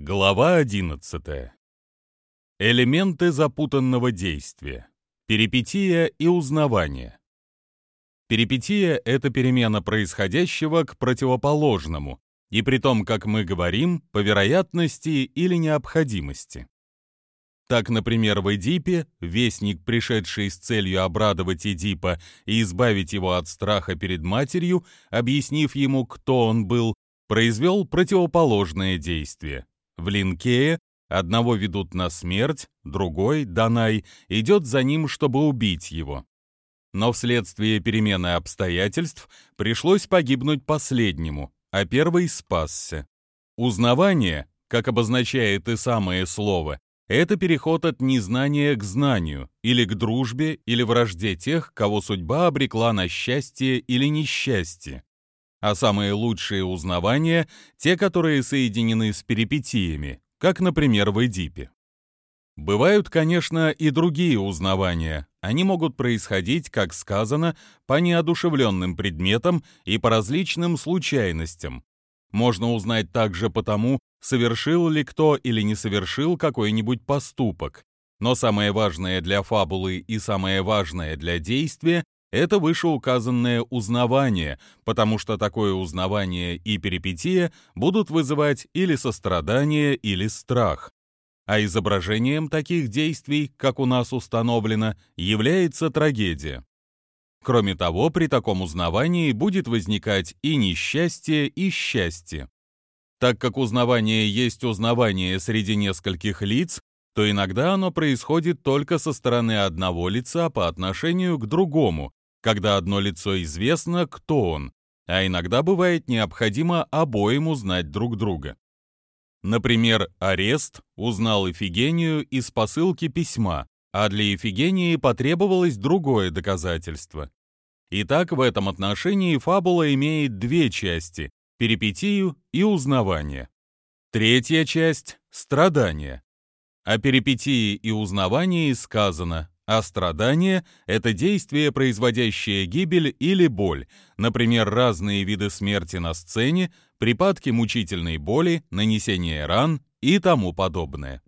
Глава 11. Элементы запутанного действия. Перипетия и узнавание. Перипетия — это перемена происходящего к противоположному, и при том, как мы говорим, по вероятности или необходимости. Так, например, в Эдипе вестник, пришедший с целью обрадовать Эдипа и избавить его от страха перед матерью, объяснив ему, кто он был, произвел противоположное действие. В Линкее одного ведут на смерть, другой, Данай, идет за ним, чтобы убить его. Но вследствие перемены обстоятельств пришлось погибнуть последнему, а первый спасся. Узнавание, как обозначает и самое слово, это переход от незнания к знанию, или к дружбе, или вражде тех, кого судьба обрекла на счастье или несчастье. А самые лучшие узнавания — те, которые соединены с перипетиями, как, например, в Эдипе. Бывают, конечно, и другие узнавания. Они могут происходить, как сказано, по неодушевленным предметам и по различным случайностям. Можно узнать также по тому, совершил ли кто или не совершил какой-нибудь поступок. Но самое важное для фабулы и самое важное для действия — это вышеуказанное узнавание, потому что такое узнавание и перипетия будут вызывать или сострадание, или страх. А изображением таких действий, как у нас установлено, является трагедия. Кроме того, при таком узнавании будет возникать и несчастье, и счастье. Так как узнавание есть узнавание среди нескольких лиц, то иногда оно происходит только со стороны одного лица по отношению к другому, когда одно лицо известно, кто он, а иногда бывает необходимо обоим узнать друг друга. Например, Арест узнал Эфигению из посылки письма, а для Эфигении потребовалось другое доказательство. Итак, в этом отношении фабула имеет две части перипетию и узнавание. Третья часть — страдание. О перипетии и узнавании сказано, а страдание — это действие, производящее гибель или боль, например, разные виды смерти на сцене, припадки мучительной боли, нанесение ран и тому подобное.